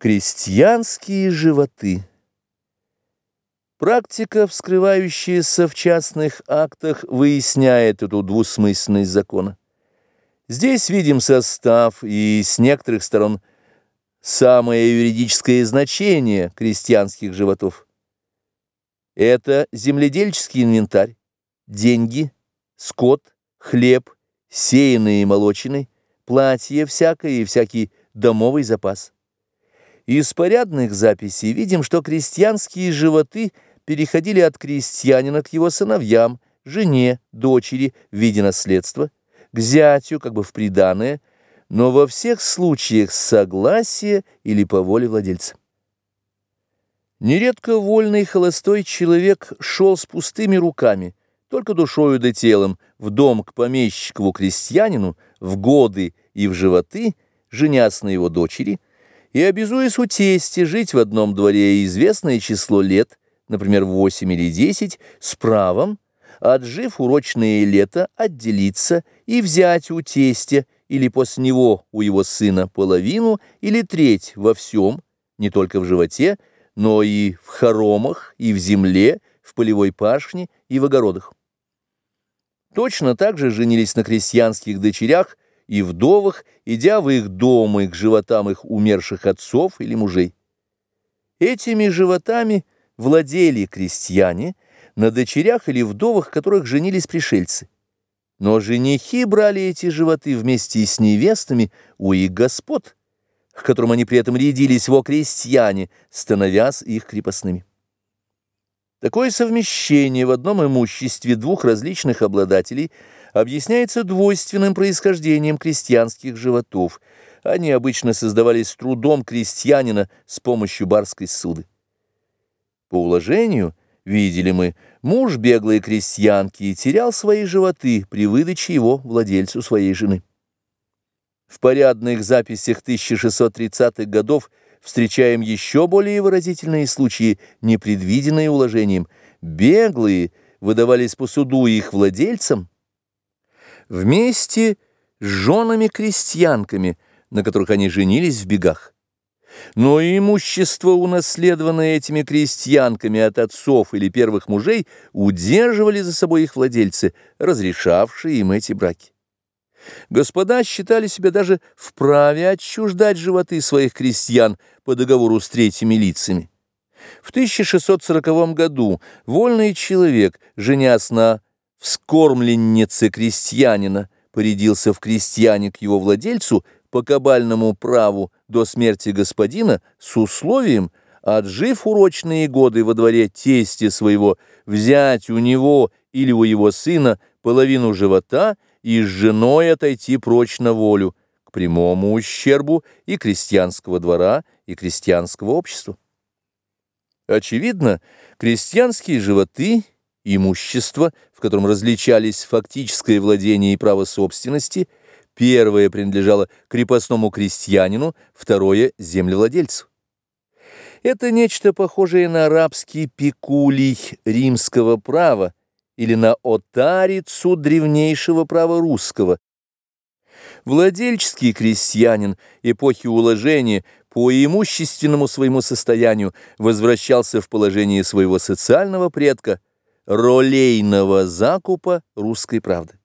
Крестьянские животы Практика, вскрывающаяся в частных актах, выясняет эту двусмысленность закона. Здесь видим состав и с некоторых сторон самое юридическое значение крестьянских животов. Это земледельческий инвентарь, деньги, скот, хлеб, сеянные и молочины, платье всякое и всякий домовый запас. Из порядных записей видим, что крестьянские животы переходили от крестьянина к его сыновьям, жене, дочери в виде наследства, к зятю, как бы в приданое, но во всех случаях согласия или по воле владельца. Нередко вольный холостой человек шел с пустыми руками, только душою да телом, в дом к помещикову крестьянину, в годы и в животы, женясь на его дочери – и обязуясь у тести жить в одном дворе известное число лет, например, 8 или 10, с правом, отжив урочное лето, отделиться и взять у тестя или после него у его сына половину или треть во всем, не только в животе, но и в хоромах, и в земле, в полевой пашне и в огородах. Точно так же женились на крестьянских дочерях – и вдовах, идя в их домы к животам их умерших отцов или мужей. Этими животами владели крестьяне, на дочерях или вдовах которых женились пришельцы. Но женихи брали эти животы вместе с невестами у их господ, к которым они при этом рядились во крестьяне, становясь их крепостными. Такое совмещение в одном имуществе двух различных обладателей – объясняется двойственным происхождением крестьянских животов. Они обычно создавались трудом крестьянина с помощью барской суды. По уложению, видели мы, муж беглой крестьянки терял свои животы при выдаче его владельцу своей жены. В порядных записях 1630-х годов встречаем еще более выразительные случаи, непредвиденные уложением. Беглые выдавались по суду их владельцам, вместе с женами-крестьянками, на которых они женились в бегах. Но имущество, унаследованное этими крестьянками от отцов или первых мужей, удерживали за собой их владельцы, разрешавшие им эти браки. Господа считали себя даже вправе отчуждать животы своих крестьян по договору с третьими лицами. В 1640 году вольный человек, женясь на вскормленнице крестьянина, порядился в крестьяне к его владельцу по кабальному праву до смерти господина с условием, отжив урочные годы во дворе тести своего, взять у него или у его сына половину живота и с женой отойти прочь на волю, к прямому ущербу и крестьянского двора, и крестьянского общества. Очевидно, крестьянские животы – имущество, в котором различались фактическое владение и право собственности, первое принадлежало крепостному крестьянину, второе – землевладельцу. Это нечто похожее на арабский пикулий римского права или на отарицу древнейшего права русского. Владельческий крестьянин эпохи уложения по имущественному своему состоянию возвращался в положение своего социального предка – ролейного закупа русской правды.